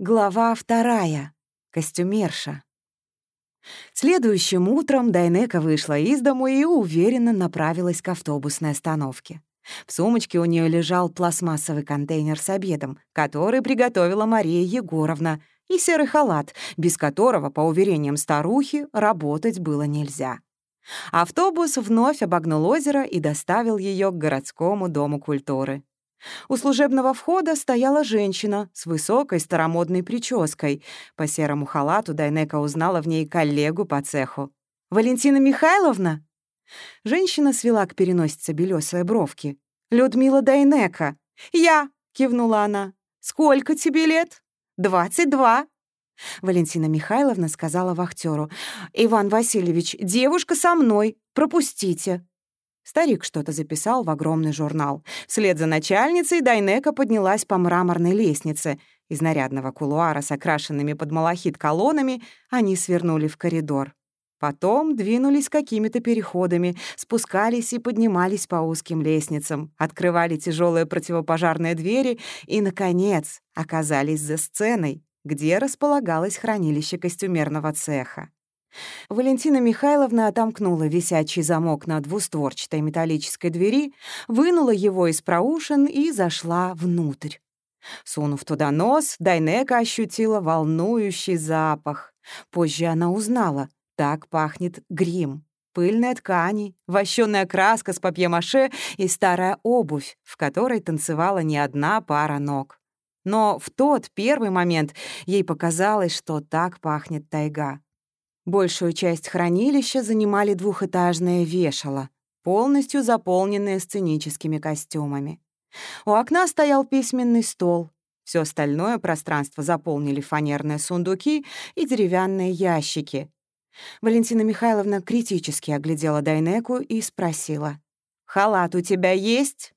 Глава вторая. Костюмерша. Следующим утром Дайнека вышла из дому и уверенно направилась к автобусной остановке. В сумочке у нее лежал пластмассовый контейнер с обедом, который приготовила Мария Егоровна, и серый халат, без которого, по уверениям старухи, работать было нельзя. Автобус вновь обогнул озеро и доставил ее к городскому дому культуры. У служебного входа стояла женщина с высокой старомодной прической. По серому халату Дайнека узнала в ней коллегу по цеху. «Валентина Михайловна?» Женщина свела к переносице белёсые бровки. «Людмила Дайнека». «Я!» — кивнула она. «Сколько тебе лет?» «Двадцать два». Валентина Михайловна сказала вахтеру. «Иван Васильевич, девушка со мной. Пропустите». Старик что-то записал в огромный журнал. Вслед за начальницей Дайнека поднялась по мраморной лестнице. Из нарядного кулуара с окрашенными под малахит колоннами они свернули в коридор. Потом двинулись какими-то переходами, спускались и поднимались по узким лестницам, открывали тяжелые противопожарные двери и, наконец, оказались за сценой, где располагалось хранилище костюмерного цеха. Валентина Михайловна отомкнула висячий замок на двустворчатой металлической двери, вынула его из проушин и зашла внутрь. Сунув туда нос, Дайнека ощутила волнующий запах. Позже она узнала, так пахнет грим. Пыльные ткани, вощёная краска с папье-маше и старая обувь, в которой танцевала не одна пара ног. Но в тот первый момент ей показалось, что так пахнет тайга. Большую часть хранилища занимали двухэтажное вешало, полностью заполненное сценическими костюмами. У окна стоял письменный стол. Все остальное пространство заполнили фанерные сундуки и деревянные ящики. Валентина Михайловна критически оглядела Дайнеку и спросила. «Халат у тебя есть?»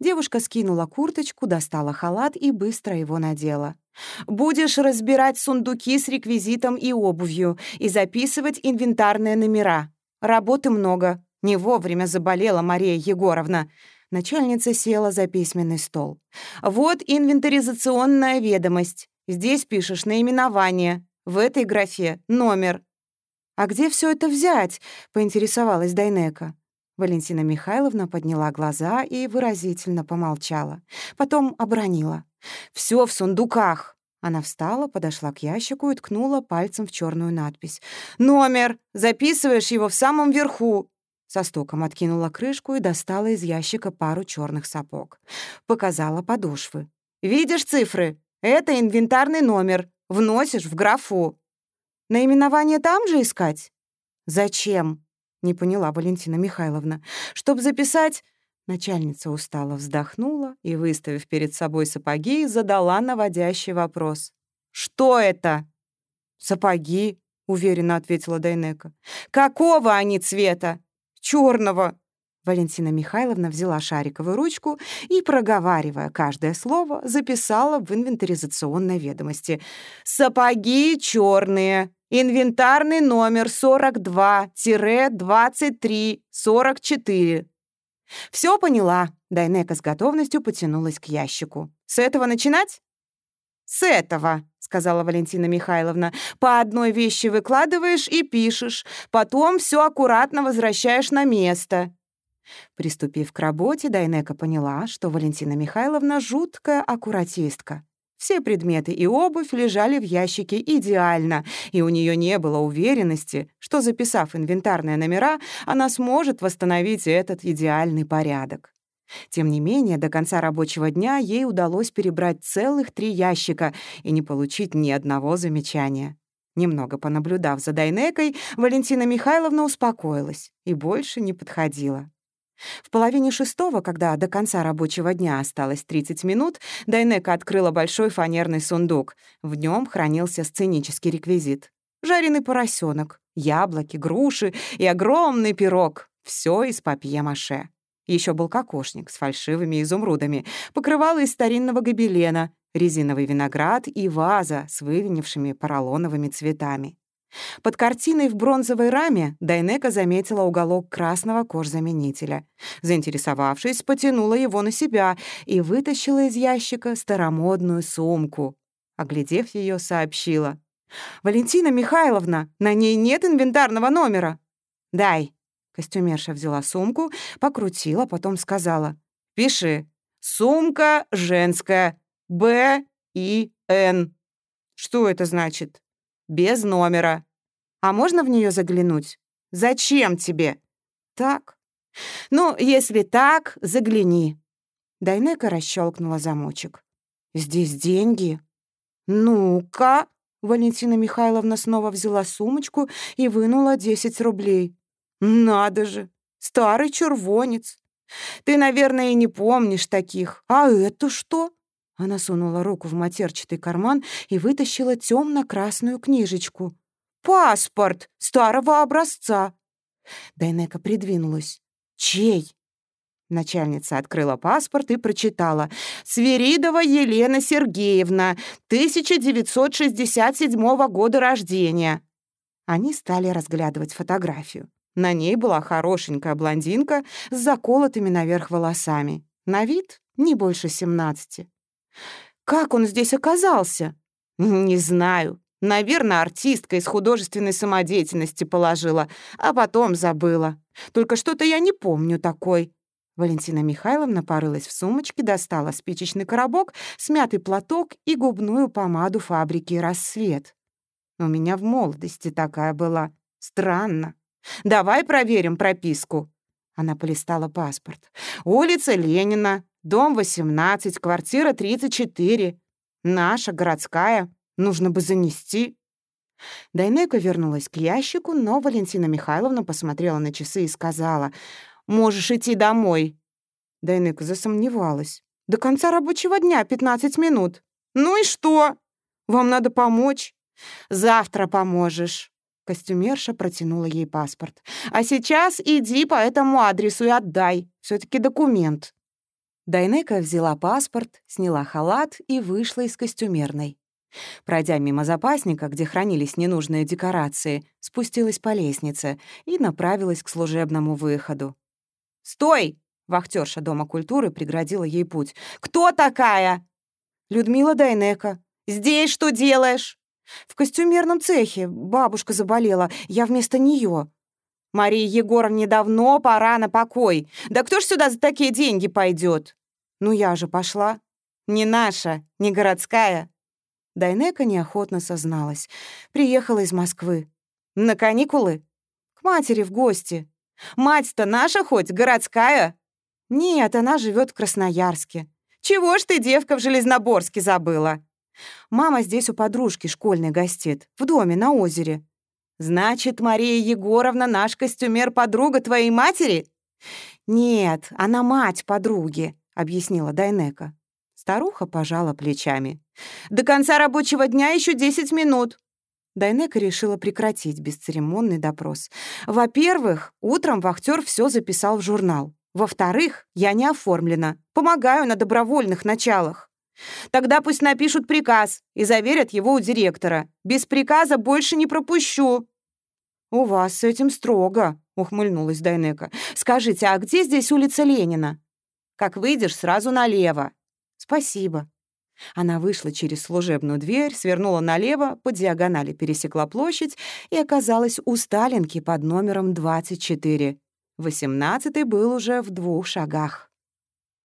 Девушка скинула курточку, достала халат и быстро его надела. «Будешь разбирать сундуки с реквизитом и обувью и записывать инвентарные номера. Работы много. Не вовремя заболела Мария Егоровна». Начальница села за письменный стол. «Вот инвентаризационная ведомость. Здесь пишешь наименование. В этой графе — номер». «А где все это взять?» — поинтересовалась Дайнека. Валентина Михайловна подняла глаза и выразительно помолчала. Потом обронила. «Всё в сундуках!» Она встала, подошла к ящику и ткнула пальцем в черную надпись. «Номер! Записываешь его в самом верху!» Со стуком откинула крышку и достала из ящика пару черных сапог. Показала подошвы. «Видишь цифры? Это инвентарный номер. Вносишь в графу. Наименование там же искать?» «Зачем?» Не поняла Валентина Михайловна. Чтоб записать... Начальница устало вздохнула и, выставив перед собой сапоги, задала наводящий вопрос. «Что это?» «Сапоги», — уверенно ответила Дайнека. «Какого они цвета?» Черного. Валентина Михайловна взяла шариковую ручку и, проговаривая каждое слово, записала в инвентаризационной ведомости. «Сапоги черные. Инвентарный номер 42-23-44. Все поняла. Дайнека с готовностью потянулась к ящику. С этого начинать? С этого, сказала Валентина Михайловна. По одной вещи выкладываешь и пишешь, потом все аккуратно возвращаешь на место. Приступив к работе, Дайнека поняла, что Валентина Михайловна жуткая аккуратистка. Все предметы и обувь лежали в ящике идеально, и у нее не было уверенности, что, записав инвентарные номера, она сможет восстановить этот идеальный порядок. Тем не менее, до конца рабочего дня ей удалось перебрать целых три ящика и не получить ни одного замечания. Немного понаблюдав за Дайнекой, Валентина Михайловна успокоилась и больше не подходила. В половине шестого, когда до конца рабочего дня осталось 30 минут, Дайнека открыла большой фанерный сундук. В нем хранился сценический реквизит. Жареный поросенок, яблоки, груши и огромный пирог. Все из папье-маше. Еще был кокошник с фальшивыми изумрудами, покрывало из старинного гобелена, резиновый виноград и ваза с вывинившими поролоновыми цветами. Под картиной в бронзовой раме Дайнека заметила уголок красного кожзаменителя. Заинтересовавшись, потянула его на себя и вытащила из ящика старомодную сумку. Оглядев ее, сообщила. «Валентина Михайловна, на ней нет инвентарного номера». «Дай». Костюмерша взяла сумку, покрутила, потом сказала. «Пиши. Сумка женская. Б и Н». «Что это значит?» «Без номера». «А можно в нее заглянуть?» «Зачем тебе?» «Так». «Ну, если так, загляни». Дайнека расщелкнула замочек. «Здесь деньги?» «Ну-ка!» Валентина Михайловна снова взяла сумочку и вынула 10 рублей. «Надо же! Старый червонец! Ты, наверное, и не помнишь таких. А это что?» Она сунула руку в матерчатый карман и вытащила темно-красную книжечку. «Паспорт старого образца!» Дайнека придвинулась. «Чей?» Начальница открыла паспорт и прочитала. «Свиридова Елена Сергеевна, 1967 года рождения». Они стали разглядывать фотографию. На ней была хорошенькая блондинка с заколотыми наверх волосами. На вид не больше 17. «Как он здесь оказался?» «Не знаю. Наверное, артистка из художественной самодеятельности положила, а потом забыла. Только что-то я не помню такой». Валентина Михайловна порылась в сумочке, достала спичечный коробок, смятый платок и губную помаду фабрики «Рассвет». У меня в молодости такая была. Странно. Давай проверим прописку. Она полистала паспорт. Улица Ленина, дом 18, квартира 34. Наша, городская. Нужно бы занести. Дайнека вернулась к ящику, но Валентина Михайловна посмотрела на часы и сказала, Можешь идти домой». Дайнека засомневалась. «До конца рабочего дня 15 минут. Ну и что? Вам надо помочь?» «Завтра поможешь». Костюмерша протянула ей паспорт. «А сейчас иди по этому адресу и отдай. все таки документ». Дайнека взяла паспорт, сняла халат и вышла из костюмерной. Пройдя мимо запасника, где хранились ненужные декорации, спустилась по лестнице и направилась к служебному выходу. «Стой!» — вахтерша Дома культуры преградила ей путь. «Кто такая?» «Людмила Дайнека». «Здесь что делаешь?» «В костюмерном цехе. Бабушка заболела. Я вместо нее. «Мария Егоровне давно пора на покой. Да кто ж сюда за такие деньги пойдет? «Ну я же пошла». «Не наша, не городская». Дайнека неохотно созналась. Приехала из Москвы. «На каникулы?» «К матери в гости». Мать-то наша хоть, городская?» «Нет, она живет в Красноярске». «Чего ж ты, девка, в Железноборске забыла?» «Мама здесь у подружки школьной гостит, в доме на озере». «Значит, Мария Егоровна наш костюмер-подруга твоей матери?» «Нет, она мать подруги», — объяснила Дайнека. Старуха пожала плечами. «До конца рабочего дня еще десять минут. Дайнека решила прекратить бесцеремонный допрос. Во-первых, утром вахтер все записал в журнал. Во-вторых, я не оформлена. Помогаю на добровольных началах. Тогда пусть напишут приказ и заверят его у директора. Без приказа больше не пропущу. «У вас с этим строго», — ухмыльнулась Дайнека. «Скажите, а где здесь улица Ленина?» «Как выйдешь, сразу налево». «Спасибо». Она вышла через служебную дверь, свернула налево, по диагонали пересекла площадь и оказалась у Сталинки под номером 24. Восемнадцатый был уже в двух шагах.